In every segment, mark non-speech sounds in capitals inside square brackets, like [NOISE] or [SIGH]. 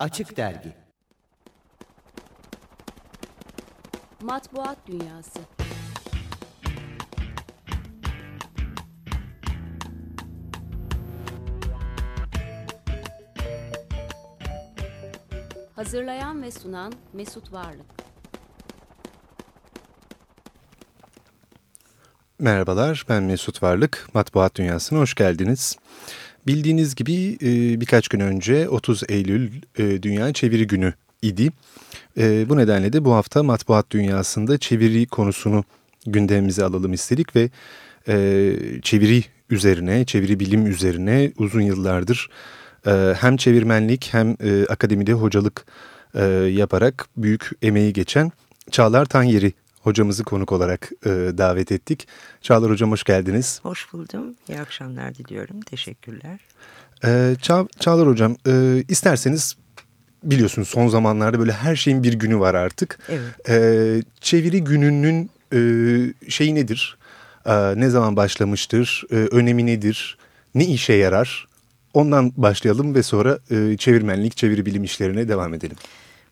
Açık Dergi Matbuat Dünyası Hazırlayan ve sunan Mesut Varlık Merhabalar, ben Mesut Varlık. Matbuat Dünyası'na hoş geldiniz. Bildiğiniz gibi e, birkaç gün önce 30 Eylül e, Dünya Çeviri Günü idi. E, bu nedenle de bu hafta Matbuat Dünyası'nda çeviri konusunu gündemimize alalım istedik ve çeviri üzerine, çeviri bilim üzerine uzun yıllardır hem çevirmenlik hem akademide hocalık yaparak büyük emeği geçen Çağlar Tanyeri hocamızı konuk olarak e, davet ettik. Çağlar Hocam hoş geldiniz. Hoş buldum. İyi akşamlar diliyorum. Teşekkürler. E, Ça Çağlar Hocam e, isterseniz biliyorsunuz son zamanlarda böyle her şeyin bir günü var artık. Evet. E, çeviri gününün e, şeyi nedir? E, ne zaman başlamıştır? E, önemi nedir? Ne işe yarar? Ondan başlayalım ve sonra e, çevirmenlik, çeviri bilim işlerine devam edelim.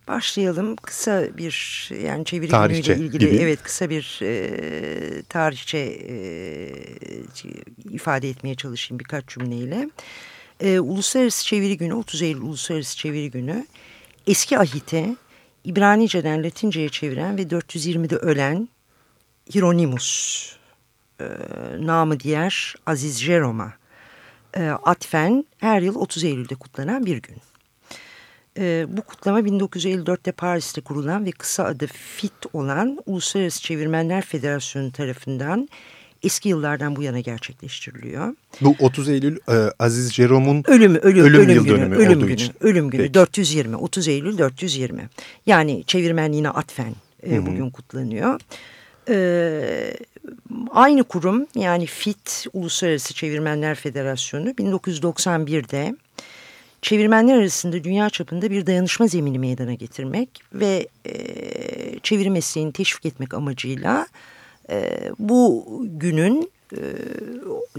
Başlayalım. Kısa bir yani çeviri tarihçe günüyle ilgili gibi. evet kısa bir e, tarihçe e, ifade etmeye çalışayım birkaç cümleyle. E, Uluslararası Çeviri Günü 30 Eylül Uluslararası Çeviri Günü eski ahite İbranice'den Latince'ye çeviren ve 420'de ölen Hieronymus e, namı diğer Aziz Jerom'a e, atfen her yıl 30 Eylül'de kutlanan bir gün. E, bu kutlama 1954'te Paris'te kurulan ve kısa adı FIT olan Uluslararası Çevirmenler Federasyonu tarafından eski yıllardan bu yana gerçekleştiriliyor. Bu 30 Eylül e, Aziz Jerom'un ölüm, ölüm, ölüm, ölüm yıl günü, dönümü ölüm olduğu günü, için. Ölüm günü Peki. 420, 30 Eylül 420. Yani çevirmenliğine atfen e, Hı hı. bugün kutlanıyor. Ee, aynı kurum yani FIT Uluslararası Çevirmenler Federasyonu 1991'de çevirmenler arasında dünya çapında bir dayanışma zemini meydana getirmek ve e, çeviri mesleğini teşvik etmek amacıyla e, bu günün e,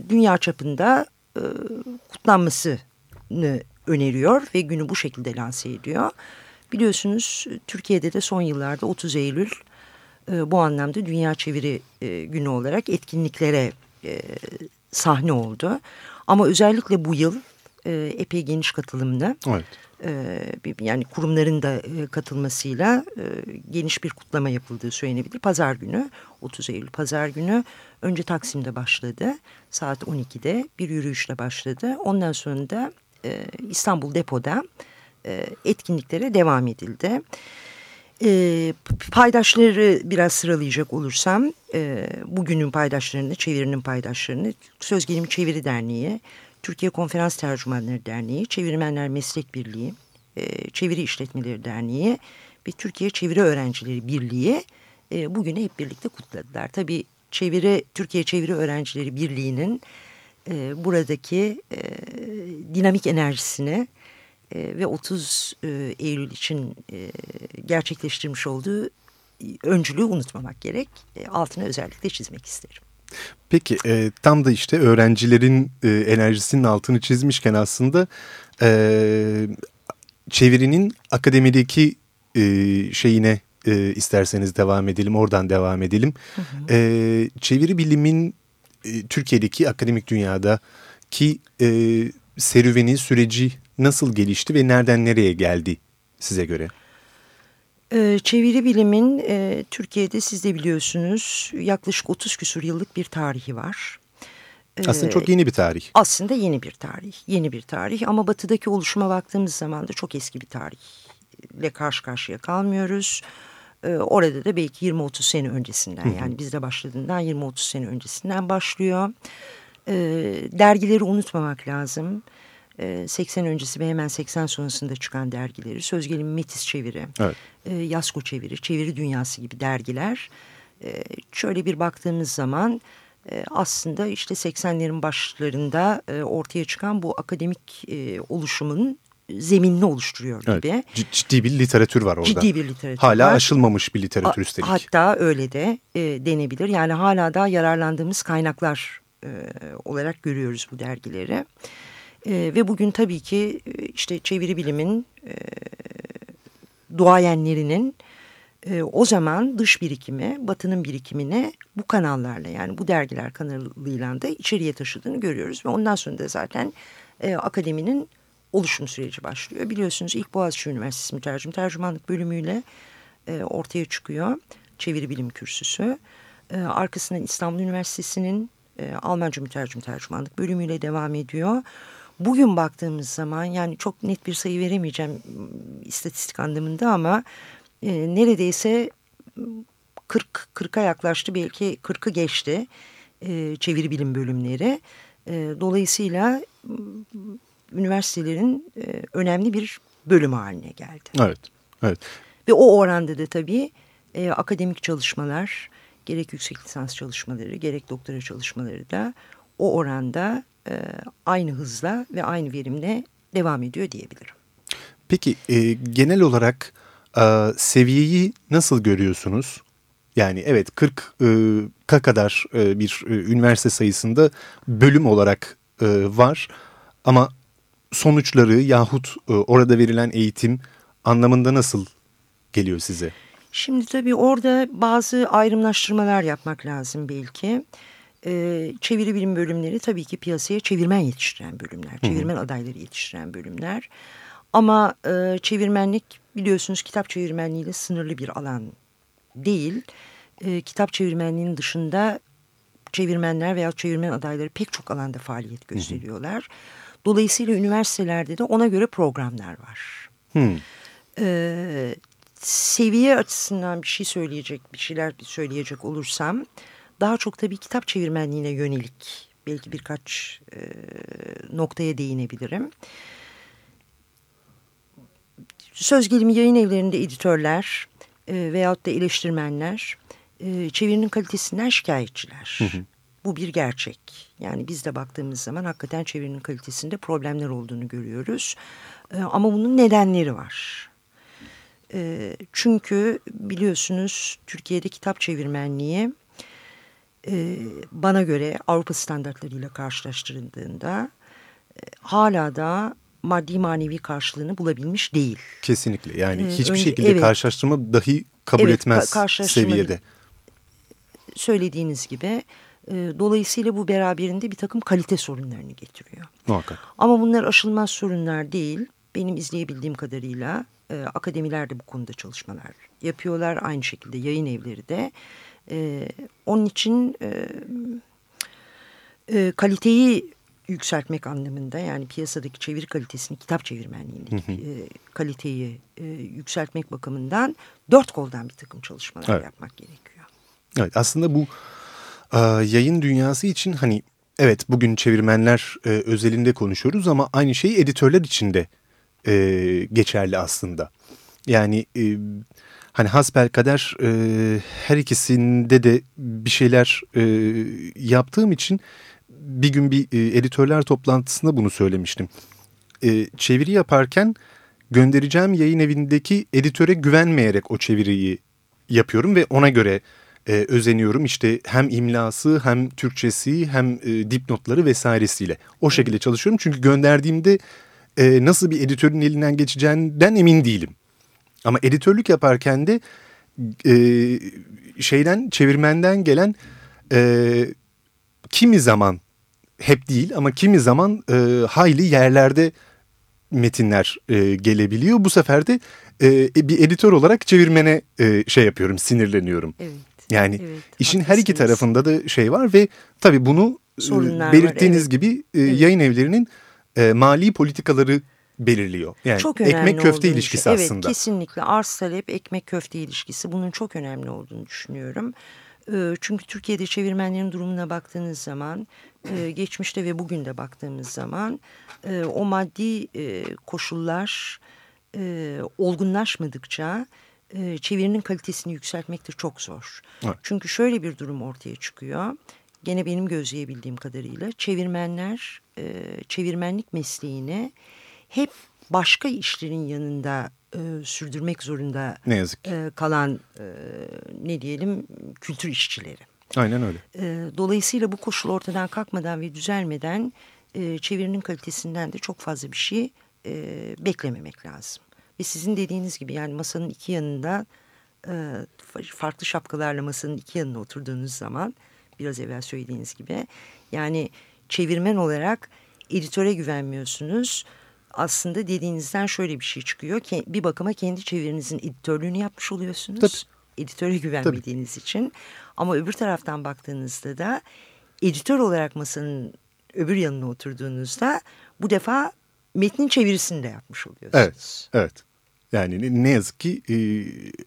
dünya çapında e, kutlanmasını öneriyor ve günü bu şekilde lanse ediyor. Biliyorsunuz Türkiye'de de son yıllarda 30 Eylül e, bu anlamda Dünya Çeviri e, Günü olarak etkinliklere e, sahne oldu. Ama özellikle bu yıl e, epey geniş katılımlı. Evet. E, yani kurumların da e, katılmasıyla e, geniş bir kutlama yapıldığı söylenebilir. Pazar günü 30 Eylül Pazar günü önce Taksim'de başladı. Saat 12'de bir yürüyüşle başladı. Ondan sonra da e, İstanbul Depo'da e, etkinliklere devam edildi. E, paydaşları biraz sıralayacak olursam e, bugünün paydaşlarını, çevirinin paydaşlarını Söz Gelimi Çeviri Derneği, Türkiye Konferans Tercümanları Derneği, Çevirmenler Meslek Birliği, e, Çeviri İşletmeleri Derneği ve Türkiye Çeviri Öğrencileri Birliği e, bugünü hep birlikte kutladılar. Tabii Çeviri Türkiye Çeviri Öğrencileri Birliği'nin e, buradaki dinamik enerjisini ve 30 e, Eylül için gerçekleştirmiş olduğu öncülüğü unutmamak gerek. E, altını özellikle çizmek isterim. Peki e, tam da işte öğrencilerin e, enerjisinin altını çizmişken aslında e, çevirinin akademideki e, şeyine e, isterseniz devam edelim oradan devam edelim. E, çeviri bilimin e, Türkiye'deki akademik dünyadaki e, serüveni süreci nasıl gelişti ve nereden nereye geldi size göre? E, çeviri bilimin e, Türkiye'de siz de biliyorsunuz yaklaşık 30 küsur yıllık bir tarihi var. E, Aslında çok yeni bir tarih. Aslında yeni bir tarih, yeni bir tarih ama batıdaki oluşuma baktığımız zaman da çok eski bir tarihle karşı karşıya kalmıyoruz. Ee, orada da belki 20-30 sene öncesinden yani bizde başladığından 20-30 sene öncesinden başlıyor. Ee, dergileri unutmamak lazım. Ee, 80 öncesi ve hemen 80 sonrasında çıkan dergileri. Söz gelimi Metis Çeviri, Evet. e, Yasko Çeviri, Çeviri Dünyası gibi dergiler. E, şöyle bir baktığımız zaman e, aslında işte 80'lerin başlarında e, ortaya çıkan bu akademik e, oluşumun zeminini oluşturuyor Evet. gibi. C- Ciddi bir literatür var orada. Ciddi bir literatür Hala var. aşılmamış bir literatür üstelik. Hatta öyle de e, denebilir. Yani hala da yararlandığımız kaynaklar e, olarak görüyoruz bu dergileri. E, ve bugün tabii ki e, işte çeviri bilimin e, duayenlerinin e, o zaman dış birikimi, batının birikimini bu kanallarla yani bu dergiler kanalıyla da içeriye taşıdığını görüyoruz. Ve ondan sonra da zaten e, akademinin oluşum süreci başlıyor. Biliyorsunuz ilk Boğaziçi Üniversitesi Mütercim Tercümanlık bölümüyle e, ortaya çıkıyor. Çeviri Bilim Kürsüsü. E, arkasından İstanbul Üniversitesi'nin e, Almanca Mütercim Tercümanlık bölümüyle devam ediyor. Bugün baktığımız zaman yani çok net bir sayı veremeyeceğim istatistik anlamında ama e, neredeyse 40 40'a yaklaştı belki 40'ı geçti e, çeviri bilim bölümleri. E, dolayısıyla üniversitelerin e, önemli bir bölüm haline geldi. Evet. Evet. Ve o oranda da tabii e, akademik çalışmalar, gerek yüksek lisans çalışmaları, gerek doktora çalışmaları da o oranda e, aynı hızla ve aynı verimle devam ediyor diyebilirim. Peki e, genel olarak e, seviyeyi nasıl görüyorsunuz? Yani evet 40'a kadar e, bir e, üniversite sayısında bölüm olarak e, var ama sonuçları yahut e, orada verilen eğitim anlamında nasıl geliyor size? Şimdi tabii orada bazı ayrımlaştırmalar yapmak lazım belki. Ee, çeviri bilim bölümleri tabii ki piyasaya çevirmen yetiştiren bölümler. Çevirmen Hı -hı. adayları yetiştiren bölümler. Ama e, çevirmenlik biliyorsunuz kitap çevirmenliğiyle sınırlı bir alan değil. E, kitap çevirmenliğinin dışında çevirmenler veya çevirmen adayları pek çok alanda faaliyet gösteriyorlar. Hı -hı. Dolayısıyla üniversitelerde de ona göre programlar var. Hı. E, seviye açısından bir şey söyleyecek, bir şeyler söyleyecek olursam daha çok tabii kitap çevirmenliğine yönelik belki birkaç e, noktaya değinebilirim. Söz gelimi yayın evlerinde editörler e, veyahut da eleştirmenler e, çevirinin kalitesinden şikayetçiler. Hı hı. Bu bir gerçek. Yani biz de baktığımız zaman hakikaten çevirinin kalitesinde problemler olduğunu görüyoruz. E, ama bunun nedenleri var. E, çünkü biliyorsunuz Türkiye'de kitap çevirmenliği e, bana göre Avrupa standartlarıyla karşılaştırıldığında e, hala da maddi manevi karşılığını bulabilmiş değil. Kesinlikle yani ee, hiçbir önce, şekilde evet, karşılaştırma dahi kabul evet, etmez seviyede. Söylediğiniz gibi e, dolayısıyla bu beraberinde bir takım kalite sorunlarını getiriyor. Muhakkak. Ama bunlar aşılmaz sorunlar değil. Benim izleyebildiğim kadarıyla e, akademiler de bu konuda çalışmalar yapıyorlar. Aynı şekilde yayın evleri de. E, onun için e, e, kaliteyi yükseltmek anlamında yani piyasadaki çeviri kalitesini kitap çevirmenliğindeki e, kaliteyi e, yükseltmek bakımından dört koldan bir takım çalışmalar evet. yapmak gerekiyor. Evet aslında bu e, yayın dünyası için hani evet bugün çevirmenler e, özelinde konuşuyoruz ama aynı şey editörler için de e, geçerli aslında. Yani e, hani hasbel kader e, her ikisinde de bir şeyler e, yaptığım için bir gün bir e, editörler toplantısında bunu söylemiştim. E, çeviri yaparken göndereceğim yayın evindeki editöre güvenmeyerek o çeviriyi yapıyorum ve ona göre e, özeniyorum. İşte hem imlası hem Türkçesi hem e, dipnotları vesairesiyle o şekilde çalışıyorum. Çünkü gönderdiğimde e, nasıl bir editörün elinden geçeceğinden emin değilim. Ama editörlük yaparken de e, şeyden çevirmenden gelen e, kimi zaman hep değil ama kimi zaman e, hayli yerlerde metinler e, gelebiliyor. Bu sefer de e, bir editör olarak çevirmene e, şey yapıyorum sinirleniyorum. Evet. Yani evet, işin haklısınız. her iki tarafında da şey var ve tabii bunu Sorunlar belirttiğiniz var, evet. gibi e, evet. yayın evlerinin e, mali politikaları belirliyor. Yani çok ekmek köfte ilişkisi şey. aslında. Evet kesinlikle arz talep ekmek köfte ilişkisi bunun çok önemli olduğunu düşünüyorum. E, çünkü Türkiye'de çevirmenlerin durumuna baktığınız zaman e, geçmişte ve bugün de baktığımız zaman e, o maddi e, koşullar olgunlaşmadıkça çevirinin kalitesini yükseltmek de çok zor. Evet. Çünkü şöyle bir durum ortaya çıkıyor. Gene benim gözleyebildiğim kadarıyla çevirmenler çevirmenlik mesleğini hep başka işlerin yanında e, sürdürmek zorunda ne yazık ki. E, kalan e, ne diyelim kültür işçileri. Aynen öyle. E, dolayısıyla bu koşul ortadan kalkmadan ve düzelmeden e, çevirinin kalitesinden de çok fazla bir şey e, beklememek lazım. Ve sizin dediğiniz gibi yani masanın iki yanında e, farklı şapkalarla masanın iki yanına oturduğunuz zaman biraz evvel söylediğiniz gibi yani çevirmen olarak editöre güvenmiyorsunuz. Aslında dediğinizden şöyle bir şey çıkıyor ki bir bakıma kendi çevirinizin editörlüğünü yapmış oluyorsunuz. Tabii. Editöre güvenmediğiniz Tabii. için. Ama öbür taraftan baktığınızda da editör olarak masanın öbür yanına oturduğunuzda bu defa metnin çevirisini de yapmış oluyorsunuz. Evet, evet. Yani ne yazık ki e,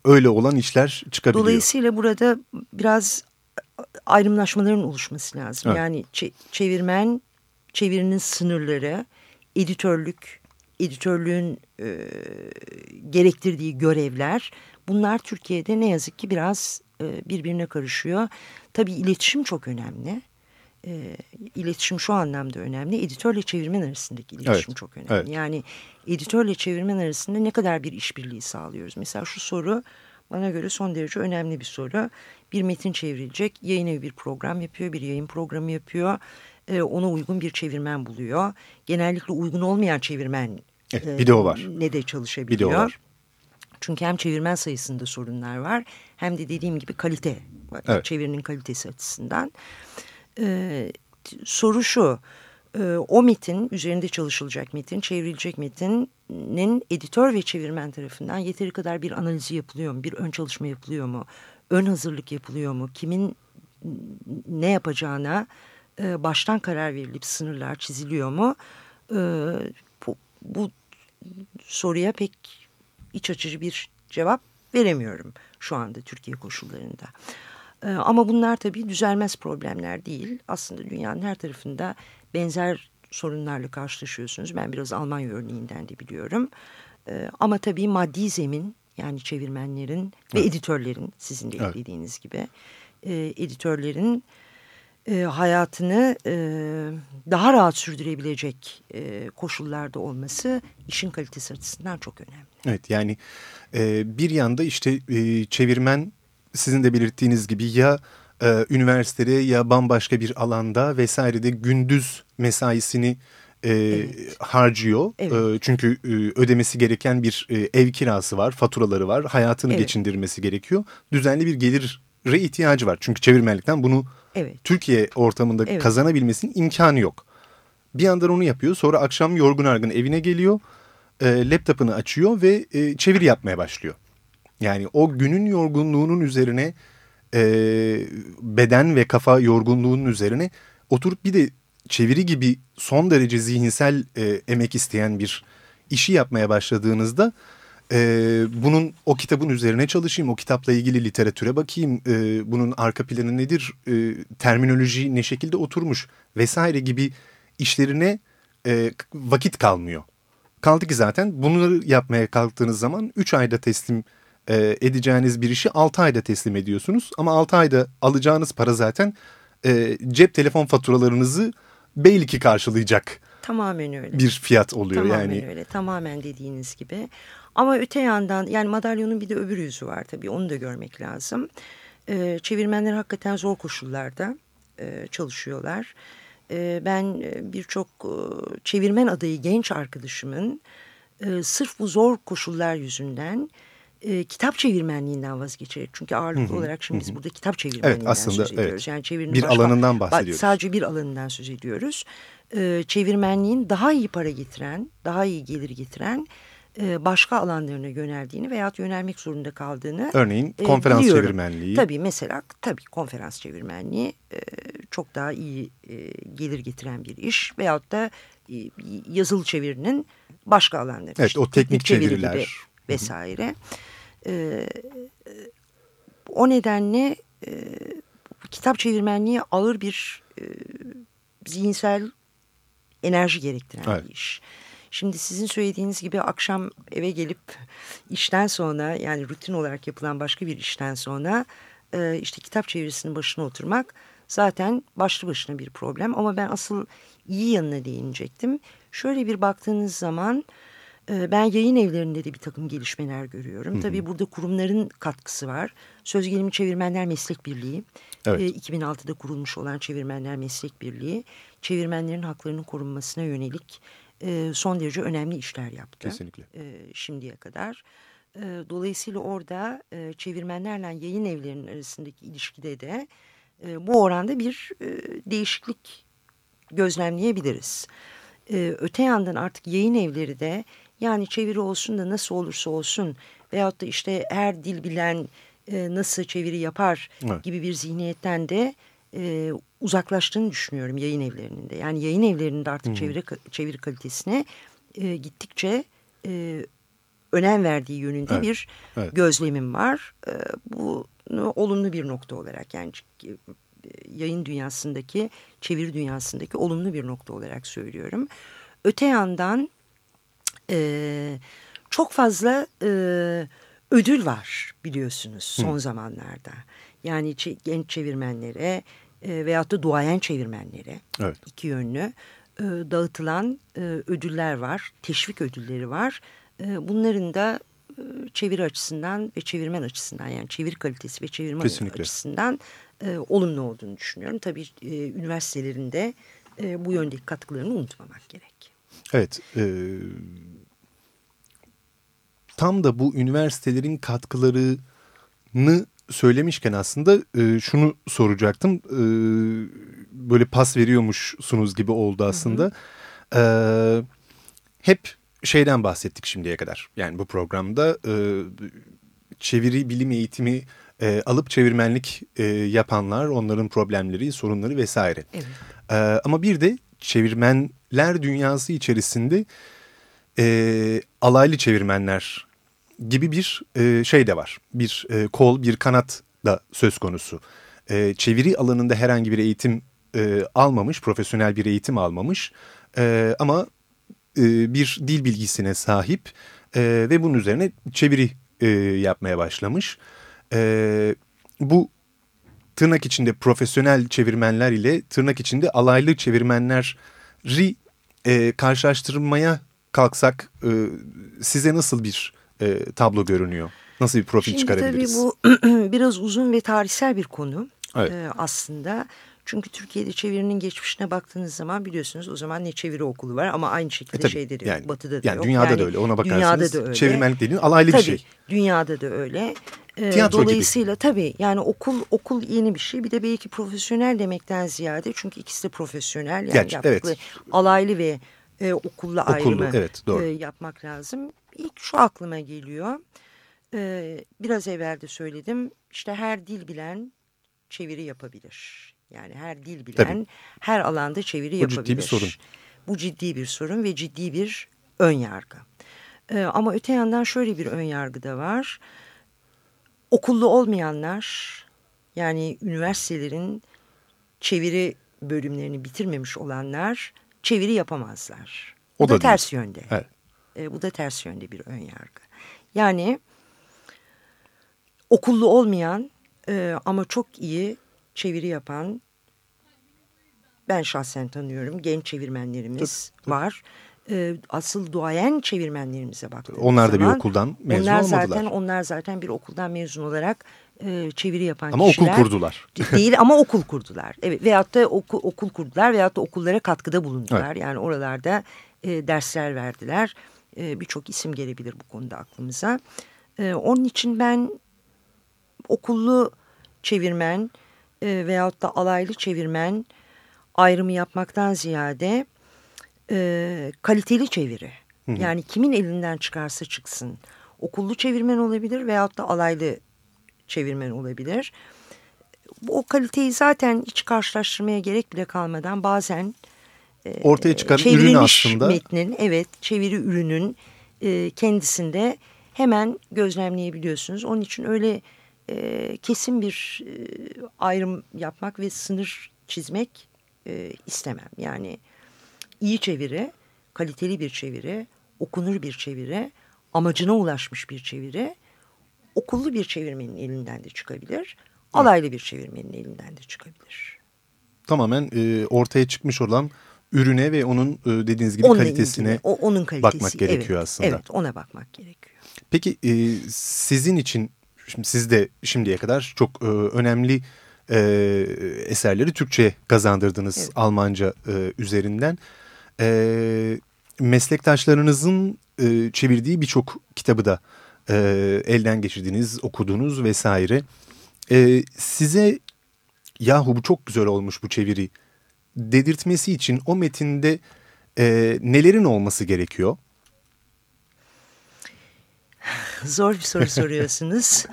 öyle olan işler çıkabiliyor. Dolayısıyla burada biraz ayrımlaşmaların oluşması lazım. Evet. Yani çevirmen, çevirinin sınırları, editörlük, editörlüğün e, gerektirdiği görevler bunlar Türkiye'de ne yazık ki biraz e, birbirine karışıyor. Tabii iletişim çok önemli. E, iletişim şu anlamda önemli. Editörle çevirmen arasındaki iletişim evet, çok önemli. Evet. Yani editörle çevirmen arasında ne kadar bir işbirliği sağlıyoruz? Mesela şu soru bana göre son derece önemli bir soru. Bir metin çevrilecek, yayın evi bir program yapıyor, bir yayın programı yapıyor. E, ona uygun bir çevirmen buluyor. Genellikle uygun olmayan çevirmen evet, bir de o var. ne de çalışabiliyor. Bir de o var. Çünkü hem çevirmen sayısında sorunlar var hem de dediğim gibi kalite, evet. çevirinin kalitesi açısından. Ee, soru şu, e, o metin, üzerinde çalışılacak metin, çevrilecek metinin editör ve çevirmen tarafından yeteri kadar bir analizi yapılıyor mu? Bir ön çalışma yapılıyor mu? Ön hazırlık yapılıyor mu? Kimin ne yapacağına e, baştan karar verilip sınırlar çiziliyor mu? E, bu, bu soruya pek iç açıcı bir cevap veremiyorum şu anda Türkiye koşullarında. Ee, ama bunlar tabii düzelmez problemler değil. Aslında dünyanın her tarafında benzer sorunlarla karşılaşıyorsunuz. Ben biraz Almanya örneğinden de biliyorum. Ee, ama tabii maddi zemin yani çevirmenlerin ve evet. editörlerin sizin de evet. dediğiniz gibi e, editörlerin e, hayatını e, daha rahat sürdürebilecek e, koşullarda olması işin kalitesi açısından çok önemli. Evet yani e, bir yanda işte e, çevirmen sizin de belirttiğiniz gibi ya e, üniversitede ya bambaşka bir alanda vesairede gündüz mesaisini e, evet. harcıyor. Evet. E, çünkü e, ödemesi gereken bir e, ev kirası var, faturaları var, hayatını evet. geçindirmesi gerekiyor. Düzenli bir gelire ihtiyacı var. Çünkü çevirmenlikten bunu evet. Türkiye ortamında evet. kazanabilmesinin imkanı yok. Bir yandan onu yapıyor. Sonra akşam yorgun argın evine geliyor. E, laptopunu açıyor ve e, çeviri yapmaya başlıyor. Yani o günün yorgunluğunun üzerine e, beden ve kafa yorgunluğunun üzerine oturup bir de çeviri gibi son derece zihinsel e, emek isteyen bir işi yapmaya başladığınızda e, bunun o kitabın üzerine çalışayım, o kitapla ilgili literatüre bakayım, e, bunun arka planı nedir, e, terminoloji ne şekilde oturmuş vesaire gibi işlerine e, vakit kalmıyor. Kaldı ki zaten bunları yapmaya kalktığınız zaman 3 ayda teslim e, edeceğiniz bir işi 6 ayda teslim ediyorsunuz. Ama 6 ayda alacağınız para zaten e, cep telefon faturalarınızı belki karşılayacak. Tamamen öyle. Bir fiyat oluyor tamamen yani. Tamamen öyle. Tamamen dediğiniz gibi. Ama öte yandan yani madalyonun bir de öbür yüzü var tabii onu da görmek lazım. Ee, çevirmenler hakikaten zor koşullarda e, çalışıyorlar. Ee, ben e, birçok e, çevirmen adayı genç arkadaşımın e, sırf bu zor koşullar yüzünden e, kitap çevirmenliğinden vazgeçerek çünkü ağırlıklı hı hı, olarak şimdi hı. biz burada kitap çevirmenliğinden evet, aslında, söz ediyoruz. Evet. Yani çevirinin bir başka, alanından bahsediyoruz. Sadece bir alanından söz ediyoruz. E, çevirmenliğin daha iyi para getiren, daha iyi gelir getiren e, başka alanlarına yöneldiğini veya yönelmek zorunda kaldığını Örneğin konferans e, biliyorum. çevirmenliği. Tabii mesela tabii konferans çevirmenliği e, çok daha iyi e, gelir getiren bir iş veyahut da e, yazılı çevirinin başka alanları. Evet işte, o teknik, teknik çeviriler. Çeviri vesaire. Hı hı. E, o nedenle e, kitap çevirmenliği ağır bir e, zihinsel enerji gerektiren evet. bir iş. Şimdi sizin söylediğiniz gibi akşam eve gelip işten sonra yani rutin olarak yapılan başka bir işten sonra e, işte kitap çevirisinin başına oturmak zaten başlı başına bir problem. Ama ben asıl iyi yanına değinecektim. Şöyle bir baktığınız zaman ee, ben yayın evlerinde de bir takım gelişmeler görüyorum. Hı hı. Tabii burada kurumların katkısı var. Söz gelimi Çevirmenler Meslek Birliği. Evet. 2006'da kurulmuş olan Çevirmenler Meslek Birliği. Çevirmenlerin haklarının korunmasına yönelik e, son derece önemli işler yaptı. Kesinlikle. E, şimdiye kadar. E, dolayısıyla orada e, çevirmenlerle yayın evlerinin arasındaki ilişkide de e, bu oranda bir e, değişiklik gözlemleyebiliriz. E, öte yandan artık yayın evleri de yani çeviri olsun da nasıl olursa olsun veyahut da işte her dil bilen e, nasıl çeviri yapar Evet. gibi bir zihniyetten de e, uzaklaştığını düşünüyorum yayın evlerinin de. Yani yayın evlerinin de artık çeviri çeviri kalitesine e, gittikçe e, önem verdiği yönünde Evet, bir evet. gözlemim var. E, bunu olumlu bir nokta olarak yani e, yayın dünyasındaki, çeviri dünyasındaki olumlu bir nokta olarak söylüyorum. Öte yandan e, çok fazla e, ödül var biliyorsunuz son zamanlarda. Yani genç çevirmenlere e, veyahut da duayen çevirmenlere Evet. iki yönlü e, dağıtılan e, ödüller var, teşvik ödülleri var. E, bunların da e, çeviri açısından ve çevirmen açısından yani çeviri kalitesi ve çevirmen Kesinlikle. açısından e, olumlu olduğunu düşünüyorum. Tabii e, üniversitelerinde e, bu yöndeki katkılarını unutmamak gerek. Evet. e, tam da bu üniversitelerin katkılarını söylemişken aslında e, şunu soracaktım. E, böyle pas veriyormuşsunuz gibi oldu aslında. E, hep şeyden bahsettik şimdiye kadar. Yani bu programda e, çeviri bilim eğitimi e, alıp çevirmenlik e, yapanlar, onların problemleri, sorunları vesaire. Evet. Ee, ama bir de çevirmenler dünyası içerisinde e, alaylı çevirmenler gibi bir e, şey de var. Bir e, kol, bir kanat da söz konusu. E, çeviri alanında herhangi bir eğitim e, almamış, profesyonel bir eğitim almamış E, ama e, bir dil bilgisine sahip e, ve bunun üzerine çeviri e, yapmaya başlamış. E, bu tırnak içinde profesyonel çevirmenler ile tırnak içinde alaylı çevirmenleri e, karşılaştırmaya kalksak e, size nasıl bir e, tablo görünüyor? Nasıl bir profil Şimdi çıkarabiliriz? tabii bu [CLEARS THROAT] biraz uzun ve tarihsel bir konu Evet. e, aslında. Çünkü Türkiye'de çevirinin geçmişine baktığınız zaman biliyorsunuz o zaman ne çeviri okulu var ama aynı şekilde E tabii, şeyde de yani- batıda da yani yok. dünyada da öyle, ona bakarsanız Dünyada da öyle. çevirmenlik dediğin alaylı bir tabii, şey. Dünyada da öyle. E, Tiyatro gibi. dolayısıyla tabii yani okul okul yeni bir şey. Bir de belki profesyonel demekten ziyade çünkü ikisi de profesyonel. Yani Gerçi, evet. alaylı ve e, okulla ayrımı evet, doğru. e, yapmak lazım. İlk şu aklıma geliyor. Ee, biraz evvel de söyledim. İşte her dil bilen çeviri yapabilir. Yani her dil bilen Tabii. her alanda çeviri Bu yapabilir. ciddi bir sorun. Bu ciddi bir sorun ve ciddi bir ön yargı. Ee, ama öte yandan şöyle bir ön yargı da var. Okullu olmayanlar yani üniversitelerin çeviri bölümlerini bitirmemiş olanlar çeviri yapamazlar. O Bu da da ters yönde. Evet. E, bu da ters yönde bir ön yargı. Yani okullu olmayan e, ama çok iyi çeviri yapan ben şahsen tanıyorum genç çevirmenlerimiz var. E, asıl duayen çevirmenlerimize baktığımız Onlar da bir okuldan mezun onlar olmadılar. Zaten, onlar zaten bir okuldan mezun olarak e, çeviri yapan Ama okul kişiler. kurdular. [LAUGHS] Değil ama okul kurdular. Evet veyahut da oku, okul kurdular veyahut da okullara katkıda bulundular. Evet. Yani oralarda e, dersler verdiler. E, Birçok isim gelebilir bu konuda aklımıza. E, onun için ben okullu çevirmen e, veyahut da alaylı çevirmen ayrımı yapmaktan ziyade e, kaliteli çeviri. Yani kimin elinden çıkarsa çıksın. Okullu çevirmen olabilir veyahut da alaylı çevirmen olabilir. Bu o kaliteyi zaten hiç karşılaştırmaya gerek bile kalmadan bazen e, Ortaya çıkan ürün aslında metnin evet çeviri ürünün e, kendisinde hemen gözlemleyebiliyorsunuz. Onun için öyle e, kesin bir e, ayrım yapmak ve sınır çizmek e, istemem. Yani iyi çeviri, kaliteli bir çeviri, okunur bir çeviri, amacına ulaşmış bir çeviri, okullu bir çevirmenin elinden de çıkabilir, alaylı bir çevirmenin elinden de çıkabilir. tamamen e, ortaya çıkmış olan ürüne ve onun e, dediğiniz gibi Onunla kalitesine ilgili, o, onun kalitesi, bakmak gerekiyor evet, aslında. Evet, ona bakmak gerekiyor. Peki e, sizin için şimdi siz de şimdiye kadar çok e, önemli e, eserleri Türkçe kazandırdınız Evet. Almanca e, üzerinden. E, meslektaşlarınızın e, çevirdiği birçok kitabı da e, elden geçirdiniz, okudunuz vesaire. E, size yahu bu çok güzel olmuş bu çeviri dedirtmesi için o metinde e, nelerin olması gerekiyor? [LAUGHS] Zor bir soru soruyorsunuz.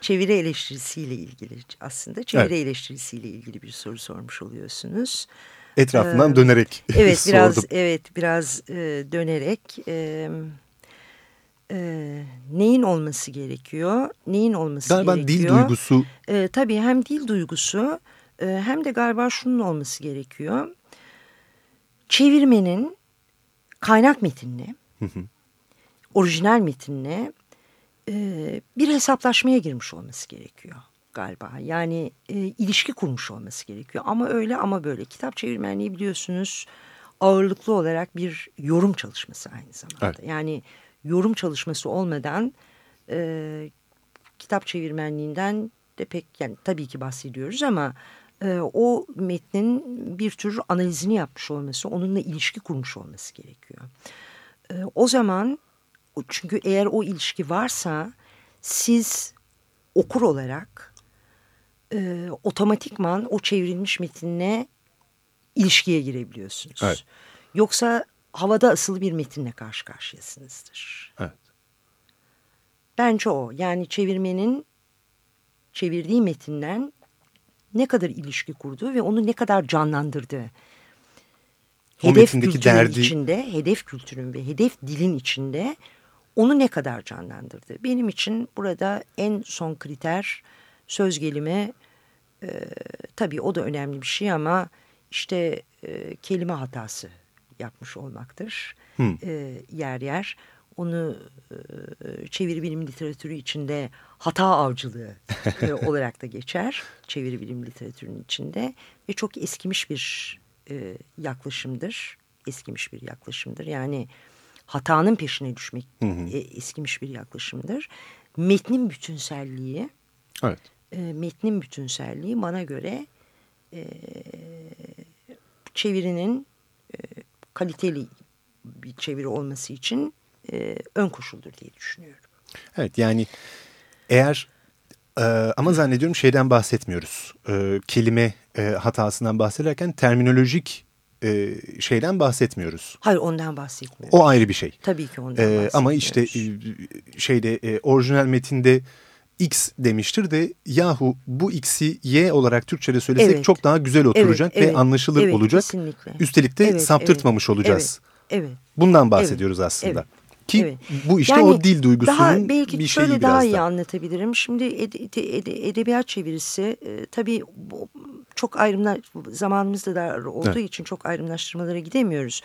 çeviri eleştirisiyle ilgili aslında çeviri evet. eleştirisiyle ilgili bir soru sormuş oluyorsunuz. Etrafından ee, dönerek [LAUGHS] Evet [LAUGHS] biraz evet biraz e, dönerek e, e, neyin olması gerekiyor? Neyin olması galiba gerekiyor? Galiba dil duygusu. E, tabii hem dil duygusu e, hem de galiba şunun olması gerekiyor. Çevirmenin kaynak metinini, hı hı. orijinal metinine e, bir hesaplaşmaya girmiş olması gerekiyor galiba. Yani e, ilişki kurmuş olması gerekiyor. Ama öyle ama böyle. Kitap çevirmenliği biliyorsunuz ağırlıklı olarak bir yorum çalışması aynı zamanda. Evet. Yani yorum çalışması olmadan e, kitap çevirmenliğinden de pek yani tabii ki bahsediyoruz ama e, o metnin bir tür analizini yapmış olması, onunla ilişki kurmuş olması gerekiyor. E, o zaman çünkü eğer o ilişki varsa siz okur olarak e, otomatikman o çevrilmiş metinle ilişkiye girebiliyorsunuz. Evet. Yoksa havada asılı bir metinle karşı karşıyasınızdır. Evet. Bence o. Yani çevirmenin çevirdiği metinden ne kadar ilişki kurduğu ve onu ne kadar canlandırdığı. O hedef kültürün derdi... içinde, hedef kültürün ve hedef dilin içinde onu ne kadar canlandırdı. Benim için burada en son kriter söz gelimi e, tabii o da önemli bir şey ama işte e, kelime hatası yapmış olmaktır. Hmm. E, yer yer onu e, çeviri bilim literatürü içinde hata avcılığı e, [LAUGHS] olarak da geçer. Çeviri bilim literatürünün içinde ve çok eskimiş bir e, yaklaşımdır. Eskimiş bir yaklaşımdır. Yani hatanın peşine düşmek hı hı. E, eskimiş bir yaklaşımdır. Metnin bütünselliği, evet. E, metnin bütünselliği bana göre e, çevirinin e, kaliteli bir çeviri olması için e, ön koşuldur diye düşünüyorum. Evet yani eğer e, ama zannediyorum şeyden bahsetmiyoruz. E, kelime e, hatasından bahsederken terminolojik e, şeyden bahsetmiyoruz. Hayır ondan bahsetmiyoruz. O ayrı bir şey. Tabii ki ondan e, Ama işte e, şeyde e, orijinal metinde X demiştir de yahu bu X'i Y olarak Türkçe'de söylesek evet. çok daha güzel oturacak evet, ve evet, anlaşılır evet, olacak. Kesinlikle. Üstelik de evet, saptırtmamış evet, olacağız. Evet, evet. Bundan bahsediyoruz evet, aslında. Evet. Ki evet. bu işte yani o dil duygusunun daha, belki bir şeyi şöyle daha iyi da. anlatabilirim. Şimdi ed, ed, edebiyat çevirisi e, tabii bu, çok ayrımlar zamanımızda da olduğu evet. için çok ayrımlaştırmalara gidemiyoruz.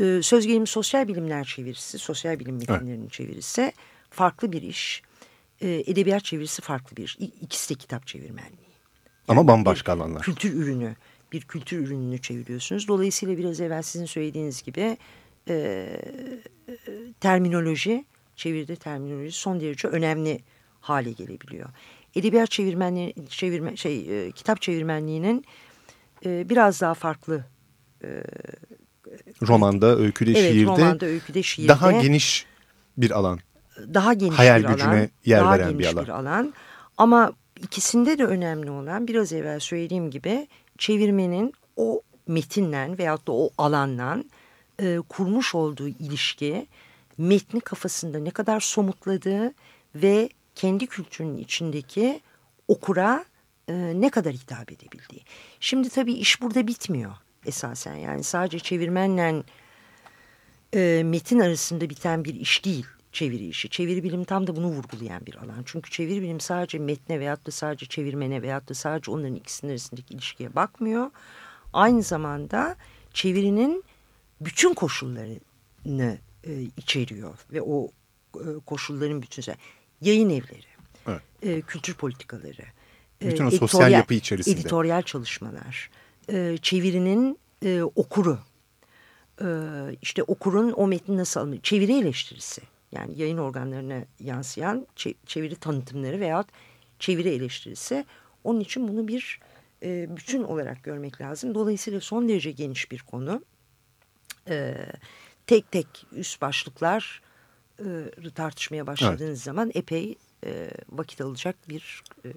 E, söz gelimi sosyal bilimler çevirisi, sosyal bilim metinlerinin evet. çevirisi farklı bir iş. E, edebiyat çevirisi farklı bir. İkisi de kitap çevirmenliği. Yani Ama bambaşka alanlar. Kültür ürünü, bir kültür ürününü çeviriyorsunuz. Dolayısıyla biraz evvel sizin söylediğiniz gibi e, terminoloji, çeviride terminoloji son derece önemli hale gelebiliyor. Edebiyat çevirmenliği, çevirme, şey, e, kitap çevirmenliğinin e, biraz daha farklı. E, romanda, öyküde, evet, şiirde, romanda, öyküde, şiirde daha geniş bir alan. Daha geniş Hayal bir gücüne alan, yer daha veren geniş bir alan. bir alan. Ama ikisinde de önemli olan biraz evvel söylediğim gibi çevirmenin o metinden veyahut da o alandan e, kurmuş olduğu ilişki metni kafasında ne kadar somutladığı ve kendi kültürünün içindeki okura e, ne kadar hitap edebildiği. Şimdi tabii iş burada bitmiyor esasen yani sadece çevirmenle e, metin arasında biten bir iş değil çeviri işi. Çeviri bilimi tam da bunu vurgulayan bir alan. Çünkü çeviri bilim sadece metne veyahut da sadece çevirmene veyahut da sadece onların ikisinin arasındaki ilişkiye bakmıyor. Aynı zamanda çevirinin bütün koşullarını e, içeriyor ve o e, koşulların bütün yayın evleri, evet. e, kültür politikaları, e, bütün o sosyal yapı içerisinde editoryal çalışmalar, e, çevirinin e, okuru, e, işte okurun o metni nasıl alınır, çeviri eleştirisi yani yayın organlarına yansıyan çeviri tanıtımları veya çeviri eleştirisi. Onun için bunu bir e, bütün olarak görmek lazım. Dolayısıyla son derece geniş bir konu. E, tek tek üst başlıklar e, tartışmaya başladığınız zaman epey e, vakit alacak bir e,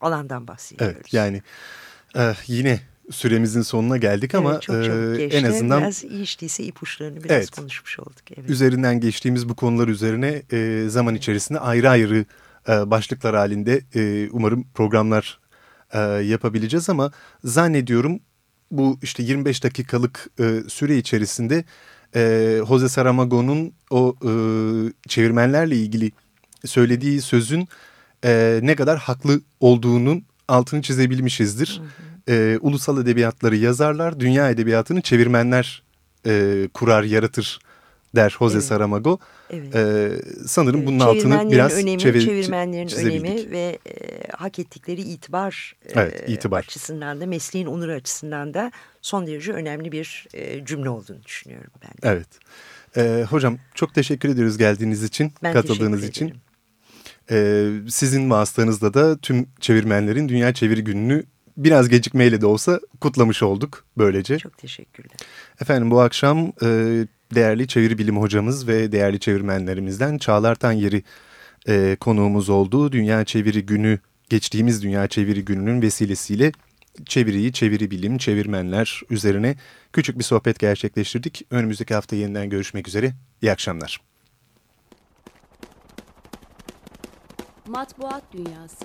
alandan bahsediyoruz. Evet yani e, yine süremizin sonuna geldik ama evet, çok çabuk e, geçti. en azından biraz iyi işteyse ipuçlarını biraz Evet. konuşmuş olduk. Evet. üzerinden geçtiğimiz bu konular üzerine e, zaman içerisinde ayrı ayrı e, başlıklar halinde e, umarım programlar e, yapabileceğiz ama zannediyorum bu işte 25 dakikalık e, süre içerisinde e, Jose Saramago'nun o e, çevirmenlerle ilgili söylediği sözün e, ne kadar haklı olduğunun altını çizebilmişizdir. E, ulusal edebiyatları yazarlar, dünya edebiyatını çevirmenler e, kurar, yaratır der Jose Evet. Saramago. Evet. E, sanırım Evet, bunun altını biraz önemi, çevir- çevirmenlerin çizebildik. önemi ve e, hak ettikleri itibar, e, Evet, itibar. açısından da mesleğin onuru açısından da son derece önemli bir e, cümle olduğunu düşünüyorum ben. de. Evet. E, hocam çok teşekkür ederiz geldiğiniz için, Ben katıldığınız için. ederim. E, sizin vasıtanızla da tüm çevirmenlerin Dünya Çeviri Günü'nü biraz gecikmeyle de olsa kutlamış olduk böylece. Çok teşekkürler. Efendim bu akşam e, değerli çeviri bilim hocamız ve değerli çevirmenlerimizden Çağlar Tanyeri e, konuğumuz oldu. Dünya Çeviri Günü, geçtiğimiz Dünya Çeviri Günü'nün vesilesiyle çeviriyi, çeviri bilim, çevirmenler üzerine küçük bir sohbet gerçekleştirdik. Önümüzdeki hafta yeniden görüşmek üzere. İyi akşamlar. Matbuat Dünyası